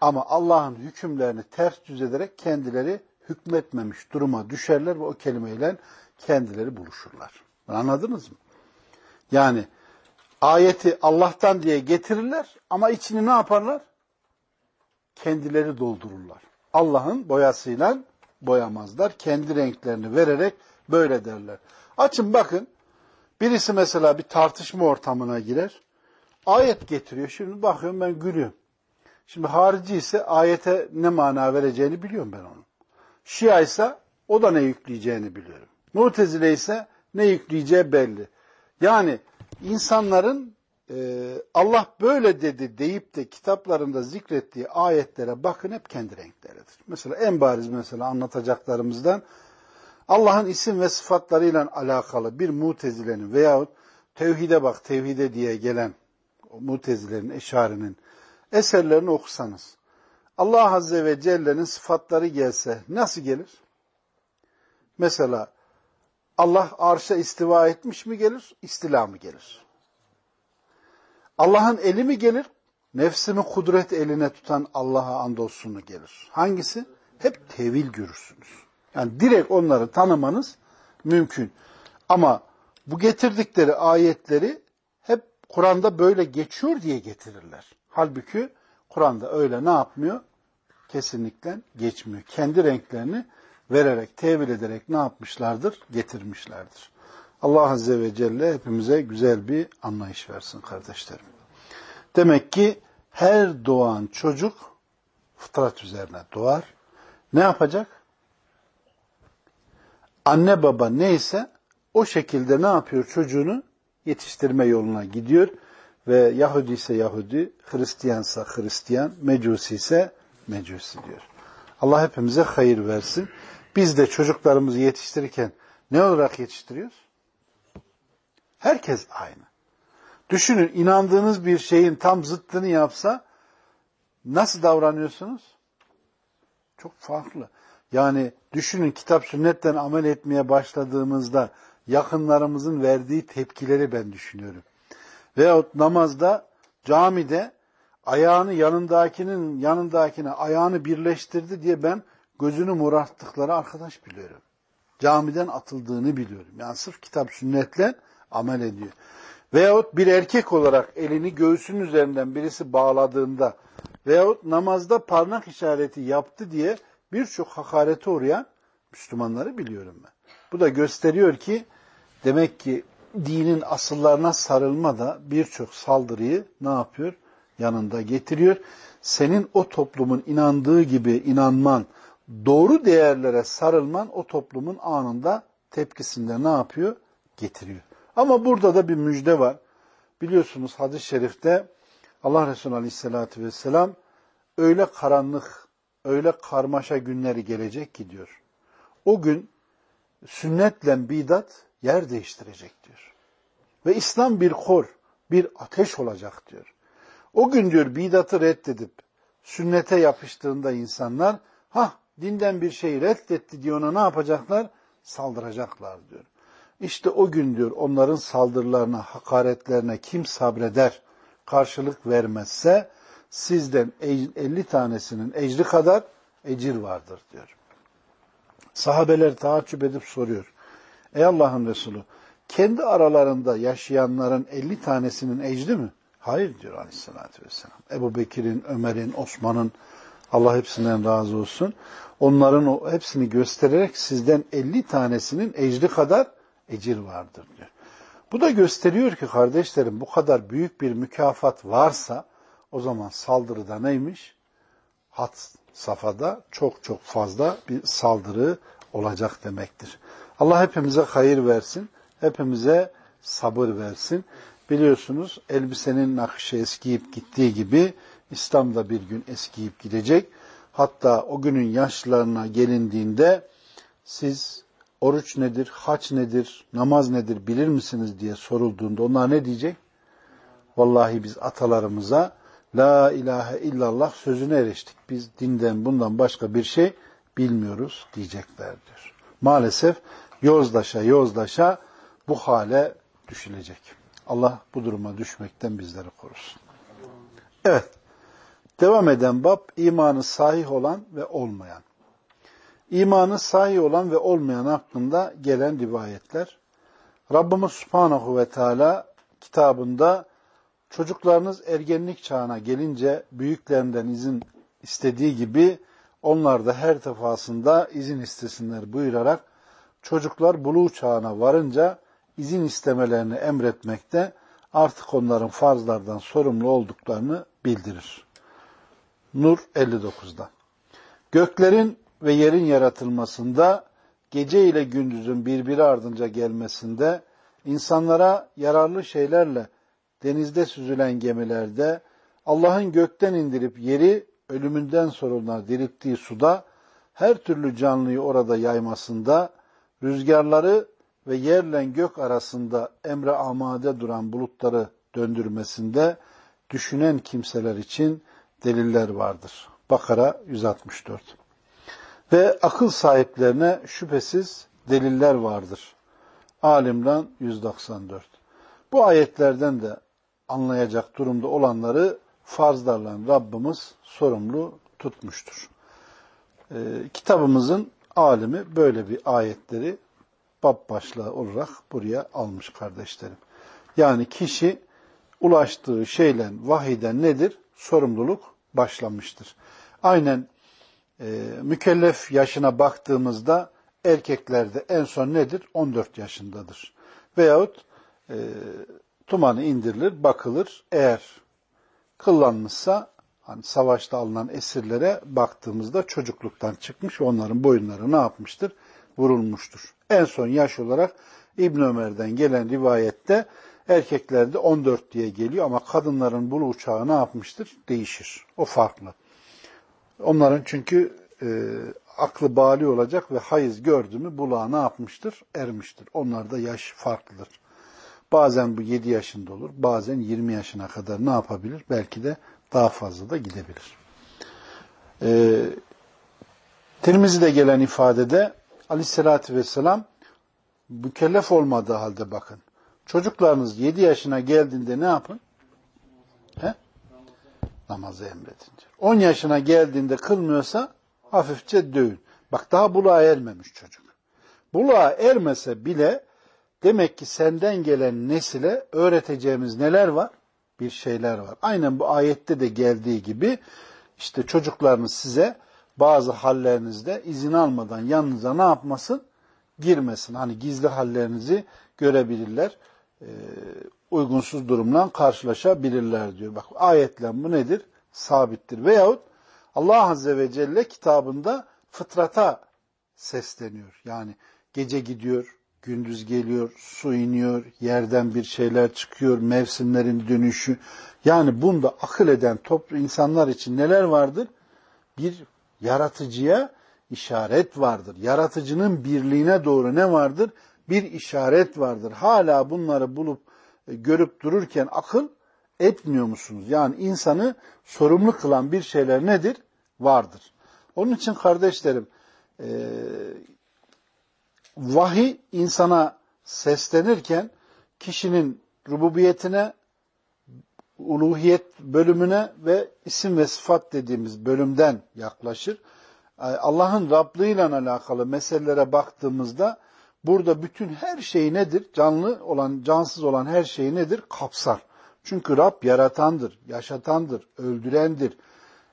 ama Allah'ın hükümlerini ters düz ederek kendileri hükmetmemiş duruma düşerler ve o kelimeyle kendileri buluşurlar. Anladınız mı? Yani ayeti Allah'tan diye getirirler ama içini ne yaparlar? Kendileri doldururlar. Allah'ın boyasıyla boyamazlar. Kendi renklerini vererek böyle derler. Açın bakın. Birisi mesela bir tartışma ortamına girer. Ayet getiriyor. Şimdi bakıyorum ben gülüyorum. Şimdi harici ise ayete ne mana vereceğini biliyorum ben onun. Şia ise o da ne yükleyeceğini biliyorum. Mutezile ise ne yükleyeceği belli. Yani insanların e, Allah böyle dedi deyip de kitaplarında zikrettiği ayetlere bakın hep kendi renkleridir. Mesela en bariz mesela anlatacaklarımızdan Allah'ın isim ve sıfatlarıyla alakalı bir mutezilenin veyahut tevhide bak tevhide diye gelen mutezilerin, eşarinin eserlerini okusanız Allah Azze ve Celle'nin sıfatları gelse nasıl gelir? Mesela Allah arşa istiva etmiş mi gelir, istila mı gelir? Allah'ın eli mi gelir, nefsimi kudret eline tutan Allah'a andolsun mu gelir? Hangisi? Hep tevil görürsünüz. Yani direkt onları tanımanız mümkün. Ama bu getirdikleri ayetleri hep Kur'an'da böyle geçiyor diye getirirler. Halbuki Kur'an'da öyle ne yapmıyor? Kesinlikle geçmiyor. Kendi renklerini vererek, tevil ederek ne yapmışlardır? Getirmişlerdir. Allah Azze ve Celle hepimize güzel bir anlayış versin kardeşlerim. Demek ki her doğan çocuk fıtrat üzerine doğar. Ne yapacak? Anne baba neyse o şekilde ne yapıyor çocuğunu? Yetiştirme yoluna gidiyor ve Yahudi ise Yahudi, Hristiyansa Hristiyan, Mecusi ise Mecusi diyor. Allah hepimize hayır versin. Biz de çocuklarımızı yetiştirirken ne olarak yetiştiriyoruz? Herkes aynı. Düşünün inandığınız bir şeyin tam zıttını yapsa nasıl davranıyorsunuz? Çok farklı. Yani düşünün kitap sünnetten amel etmeye başladığımızda yakınlarımızın verdiği tepkileri ben düşünüyorum. Veyahut namazda, camide ayağını yanındakinin yanındakine ayağını birleştirdi diye ben gözünü morarttıkları arkadaş biliyorum. Camiden atıldığını biliyorum. Yani sırf kitap sünnetle amel ediyor. Veyahut bir erkek olarak elini göğsünün üzerinden birisi bağladığında veyahut namazda parmak işareti yaptı diye birçok hakarete uğrayan Müslümanları biliyorum ben. Bu da gösteriyor ki demek ki dinin asıllarına sarılma da birçok saldırıyı ne yapıyor? Yanında getiriyor. Senin o toplumun inandığı gibi inanman, doğru değerlere sarılman o toplumun anında tepkisinde ne yapıyor? Getiriyor. Ama burada da bir müjde var. Biliyorsunuz hadis-i şerifte Allah Resulü Aleyhisselatü Vesselam öyle karanlık, öyle karmaşa günleri gelecek ki diyor. O gün sünnetle bidat yer değiştirecek diyor. Ve İslam bir kor, bir ateş olacak diyor. O gün diyor bidatı reddedip sünnete yapıştığında insanlar ha dinden bir şey reddetti diye ona ne yapacaklar? Saldıracaklar diyor. İşte o gün diyor onların saldırılarına, hakaretlerine kim sabreder, karşılık vermezse sizden 50 tanesinin ecri kadar ecir vardır diyor. Sahabeler taaccüp edip soruyor. Ey Allah'ın Resulü, kendi aralarında yaşayanların 50 tanesinin ecri mi? Hayır diyor aleyhissalatü vesselam. Ebu Bekir'in, Ömer'in, Osman'ın, Allah hepsinden razı olsun. Onların o hepsini göstererek sizden 50 tanesinin ecri kadar ecir vardır diyor. Bu da gösteriyor ki kardeşlerim bu kadar büyük bir mükafat varsa o zaman saldırıda neymiş? Hat safhada çok çok fazla bir saldırı olacak demektir. Allah hepimize hayır versin, hepimize sabır versin. Biliyorsunuz elbisenin nakışı eskiyip gittiği gibi İslam da bir gün eskiyip gidecek. Hatta o günün yaşlarına gelindiğinde siz oruç nedir, haç nedir, namaz nedir bilir misiniz diye sorulduğunda onlar ne diyecek? Vallahi biz atalarımıza La ilahe illallah sözüne eriştik. Biz dinden bundan başka bir şey bilmiyoruz diyeceklerdir. Maalesef yozdaşa yozdaşa bu hale düşülecek. Allah bu duruma düşmekten bizleri korusun. Evet. Devam eden bab imanı sahih olan ve olmayan. İmanı sahih olan ve olmayan hakkında gelen rivayetler. Rabbimiz Subhanahu ve Teala kitabında çocuklarınız ergenlik çağına gelince büyüklerinden izin istediği gibi onlar da her defasında izin istesinler buyurarak çocuklar buluğ çağına varınca izin istemelerini emretmekte artık onların farzlardan sorumlu olduklarını bildirir. Nur 59'da. Göklerin ve yerin yaratılmasında, gece ile gündüzün birbiri ardınca gelmesinde, insanlara yararlı şeylerle denizde süzülen gemilerde, Allah'ın gökten indirip yeri ölümünden soruluna dirilttiği suda, her türlü canlıyı orada yaymasında, rüzgarları ve yerle gök arasında emre amade duran bulutları döndürmesinde düşünen kimseler için deliller vardır. Bakara 164 Ve akıl sahiplerine şüphesiz deliller vardır. Alimran 194 Bu ayetlerden de anlayacak durumda olanları farzlarla Rabbimiz sorumlu tutmuştur. Ee, kitabımızın alimi böyle bir ayetleri bab başlığı olarak buraya almış kardeşlerim. Yani kişi ulaştığı şeyle vahiden nedir? Sorumluluk başlamıştır. Aynen e, mükellef yaşına baktığımızda erkeklerde en son nedir? 14 yaşındadır. Veyahut e, tumanı indirilir, bakılır. Eğer kıllanmışsa hani savaşta alınan esirlere baktığımızda çocukluktan çıkmış onların boyunları ne yapmıştır? Vurulmuştur. En son yaş olarak İbn Ömer'den gelen rivayette erkeklerde 14 diye geliyor ama kadınların buluğ çağı ne yapmıştır? Değişir. O farklı. Onların çünkü e, aklı bali olacak ve hayız gördü mü buluğa ne yapmıştır? Ermiştir. Onlarda yaş farklıdır. Bazen bu 7 yaşında olur, bazen 20 yaşına kadar ne yapabilir? Belki de daha fazla da gidebilir. Ee, Tirmizi'de gelen ifadede aleyhissalatü vesselam mükellef olmadığı halde bakın. Çocuklarınız 7 yaşına geldiğinde ne yapın? He? Namazı emredin diyor. 10 yaşına geldiğinde kılmıyorsa hafifçe dövün. Bak daha buluğa ermemiş çocuk. Buluğa ermese bile demek ki senden gelen nesile öğreteceğimiz neler var? Bir şeyler var. Aynen bu ayette de geldiği gibi işte çocuklarınız size bazı hallerinizde izin almadan yanınıza ne yapmasın? Girmesin. Hani gizli hallerinizi görebilirler. E, uygunsuz durumla karşılaşabilirler diyor. Bak ayetle bu nedir? Sabittir. Veyahut Allah Azze ve Celle kitabında fıtrata sesleniyor. Yani gece gidiyor, gündüz geliyor, su iniyor, yerden bir şeyler çıkıyor, mevsimlerin dönüşü. Yani bunda akıl eden toplu insanlar için neler vardır? Bir yaratıcıya işaret vardır. Yaratıcının birliğine doğru ne vardır? Bir işaret vardır. Hala bunları bulup e, görüp dururken akıl etmiyor musunuz? Yani insanı sorumlu kılan bir şeyler nedir? Vardır. Onun için kardeşlerim e, vahiy insana seslenirken kişinin rububiyetine, uluhiyet bölümüne ve isim ve sıfat dediğimiz bölümden yaklaşır. Allah'ın Rablığıyla alakalı meselelere baktığımızda burada bütün her şey nedir? Canlı olan, cansız olan her şey nedir? Kapsar. Çünkü Rab yaratandır, yaşatandır, öldürendir,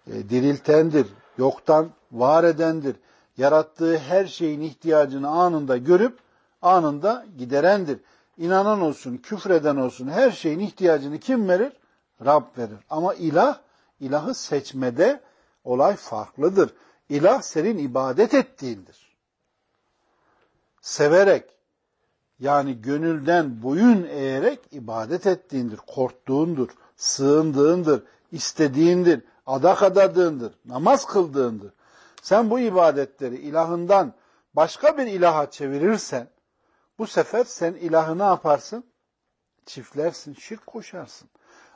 e, diriltendir, yoktan var edendir. Yarattığı her şeyin ihtiyacını anında görüp anında giderendir. İnanan olsun, küfreden olsun her şeyin ihtiyacını kim verir? Rab verir. Ama ilah, ilahı seçmede olay farklıdır. İlah senin ibadet ettiğindir. Severek, yani gönülden boyun eğerek ibadet ettiğindir, korktuğundur, sığındığındır, istediğindir, adak adadığındır, namaz kıldığındır. Sen bu ibadetleri ilahından başka bir ilaha çevirirsen, bu sefer sen ilahı ne yaparsın? Çiftlersin, şirk koşarsın.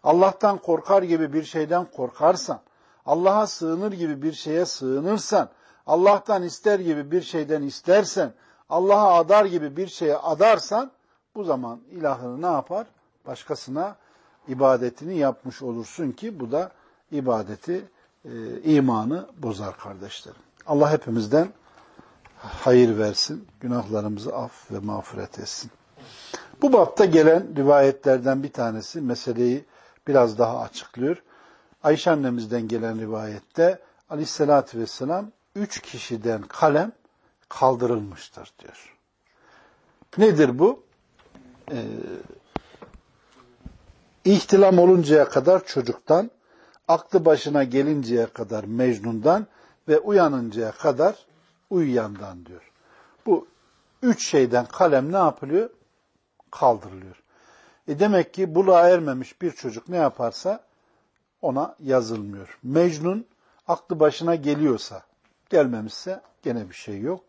Allah'tan korkar gibi bir şeyden korkarsan, Allah'a sığınır gibi bir şeye sığınırsan, Allah'tan ister gibi bir şeyden istersen, Allah'a adar gibi bir şeye adarsan, bu zaman ilahını ne yapar? Başkasına ibadetini yapmış olursun ki bu da ibadeti, e, imanı bozar kardeşlerim. Allah hepimizden hayır versin, günahlarımızı af ve mağfiret etsin. Bu bapta gelen rivayetlerden bir tanesi meseleyi biraz daha açıklıyor. Ayşe annemizden gelen rivayette aleyhissalatü vesselam üç kişiden kalem kaldırılmıştır diyor. Nedir bu? Ee, ihtilam oluncaya kadar çocuktan, aklı başına gelinceye kadar Mecnun'dan ve uyanıncaya kadar uyuyandan diyor. Bu üç şeyden kalem ne yapılıyor? Kaldırılıyor. E demek ki buluğa ermemiş bir çocuk ne yaparsa ona yazılmıyor. Mecnun aklı başına geliyorsa, gelmemişse gene bir şey yok.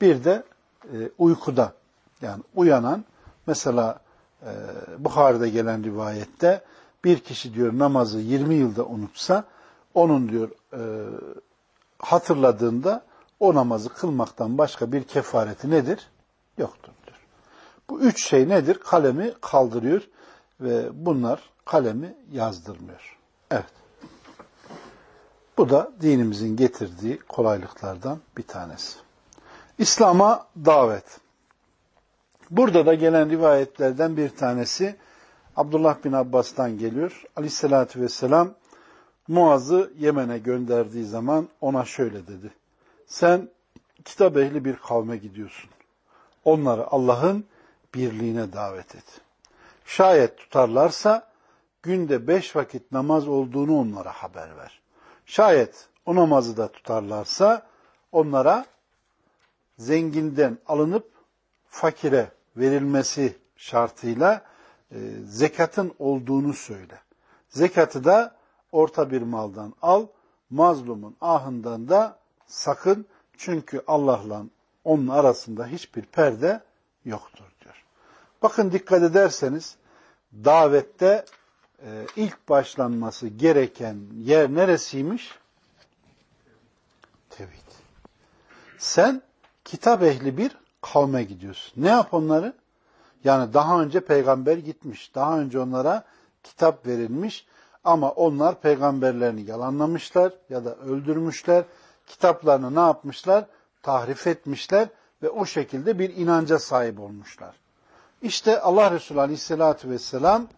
Bir de e, uykuda yani uyanan mesela e, Bukhari'de gelen rivayette bir kişi diyor namazı 20 yılda unutsa onun diyor e, hatırladığında o namazı kılmaktan başka bir kefareti nedir? Yoktur. Bu üç şey nedir? Kalemi kaldırıyor ve bunlar kalemi yazdırmıyor. Evet. Bu da dinimizin getirdiği kolaylıklardan bir tanesi. İslam'a davet. Burada da gelen rivayetlerden bir tanesi Abdullah bin Abbas'tan geliyor. Aleyhissalatü vesselam Muaz'ı Yemen'e gönderdiği zaman ona şöyle dedi. Sen kitap ehli bir kavme gidiyorsun. Onları Allah'ın birliğine davet et. Şayet tutarlarsa günde beş vakit namaz olduğunu onlara haber ver. Şayet o namazı da tutarlarsa onlara zenginden alınıp fakire verilmesi şartıyla e, zekatın olduğunu söyle. Zekatı da orta bir maldan al, mazlumun ahından da sakın çünkü Allah'la onun arasında hiçbir perde yoktur diyor. Bakın dikkat ederseniz davette e, ilk başlanması gereken yer neresiymiş? Tevhid. Sen kitap ehli bir kavme gidiyorsun. Ne yap onları? Yani daha önce peygamber gitmiş. Daha önce onlara kitap verilmiş. Ama onlar peygamberlerini yalanlamışlar ya da öldürmüşler. Kitaplarını ne yapmışlar? tahrif etmişler ve o şekilde bir inanca sahip olmuşlar. İşte Allah Resulü Aleyhisselatü Vesselam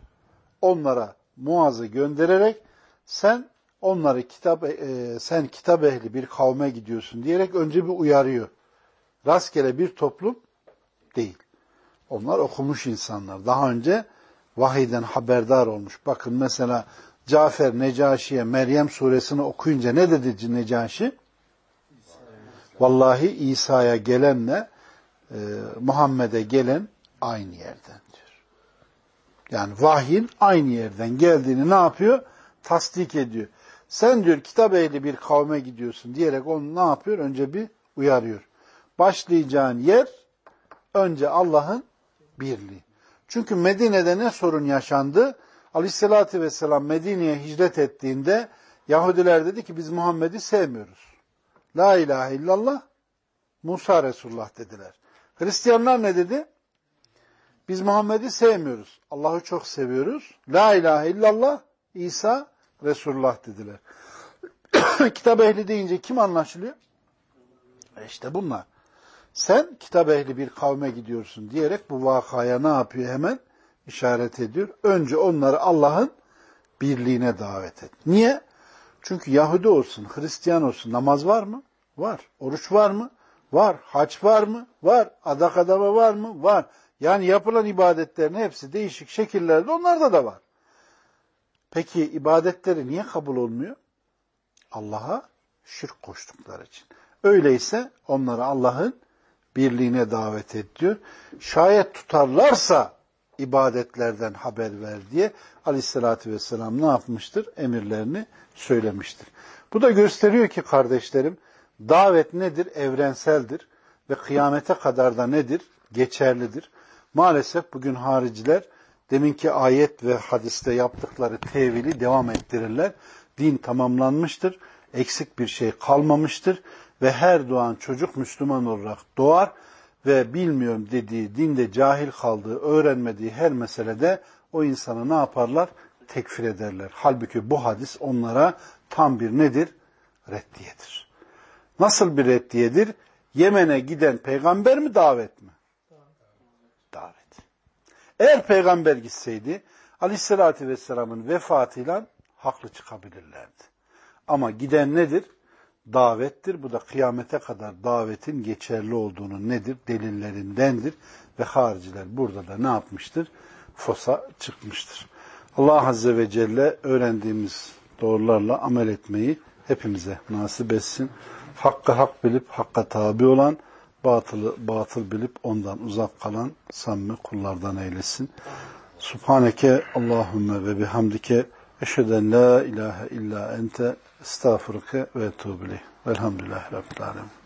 onlara Muaz'ı göndererek sen onları kitap e, sen kitap ehli bir kavme gidiyorsun diyerek önce bir uyarıyor. Rastgele bir toplum değil. Onlar okumuş insanlar. Daha önce vahiyden haberdar olmuş. Bakın mesela Cafer Necaşi'ye Meryem suresini okuyunca ne dedi Necaşi? Vallahi İsa'ya gelenle e, Muhammed'e gelen aynı yerden diyor. Yani vahyin aynı yerden geldiğini ne yapıyor? Tasdik ediyor. Sen diyor kitap ehli bir kavme gidiyorsun diyerek onu ne yapıyor? Önce bir uyarıyor. Başlayacağın yer önce Allah'ın birliği. Çünkü Medine'de ne sorun yaşandı? Aleyhisselatü Vesselam Medine'ye hicret ettiğinde Yahudiler dedi ki biz Muhammed'i sevmiyoruz. La ilahe illallah Musa Resulullah dediler. Hristiyanlar ne dedi? Biz Muhammed'i sevmiyoruz. Allah'ı çok seviyoruz. La ilahe illallah İsa Resulullah dediler. kitap ehli deyince kim anlaşılıyor? E işte bunlar. Sen kitap ehli bir kavme gidiyorsun diyerek bu vakaya ne yapıyor hemen? işaret ediyor. Önce onları Allah'ın birliğine davet et. Niye? Çünkü Yahudi olsun, Hristiyan olsun namaz var mı? Var. Oruç var mı? Var. Haç var mı? Var. Adak adama var mı? Var. Yani yapılan ibadetlerin hepsi değişik şekillerde onlarda da var. Peki ibadetleri niye kabul olmuyor? Allah'a şirk koştukları için. Öyleyse onları Allah'ın birliğine davet ediyor. Şayet tutarlarsa ibadetlerden haber ver diye aleyhissalatü vesselam ne yapmıştır? Emirlerini söylemiştir. Bu da gösteriyor ki kardeşlerim davet nedir? Evrenseldir ve kıyamete kadar da nedir? Geçerlidir. Maalesef bugün hariciler deminki ayet ve hadiste yaptıkları tevili devam ettirirler. Din tamamlanmıştır, eksik bir şey kalmamıştır ve her doğan çocuk Müslüman olarak doğar ve bilmiyorum dediği, dinde cahil kaldığı, öğrenmediği her meselede o insanı ne yaparlar? Tekfir ederler. Halbuki bu hadis onlara tam bir nedir? Reddiyedir. Nasıl bir reddiyedir? Yemen'e giden peygamber mi davet mi? Eğer peygamber gitseydi Aleyhisselatü Vesselam'ın vefatıyla haklı çıkabilirlerdi. Ama giden nedir? davettir. Bu da kıyamete kadar davetin geçerli olduğunu nedir? Delillerindendir. Ve hariciler burada da ne yapmıştır? Fosa çıkmıştır. Allah Azze ve Celle öğrendiğimiz doğrularla amel etmeyi hepimize nasip etsin. Hakkı hak bilip hakka tabi olan, batılı batıl bilip ondan uzak kalan samimi kullardan eylesin. Subhaneke Allahümme ve bihamdike eşheden la ilahe illa ente estağfurke ve etûbüleyh. Velhamdülillahi Rabbil Alemin.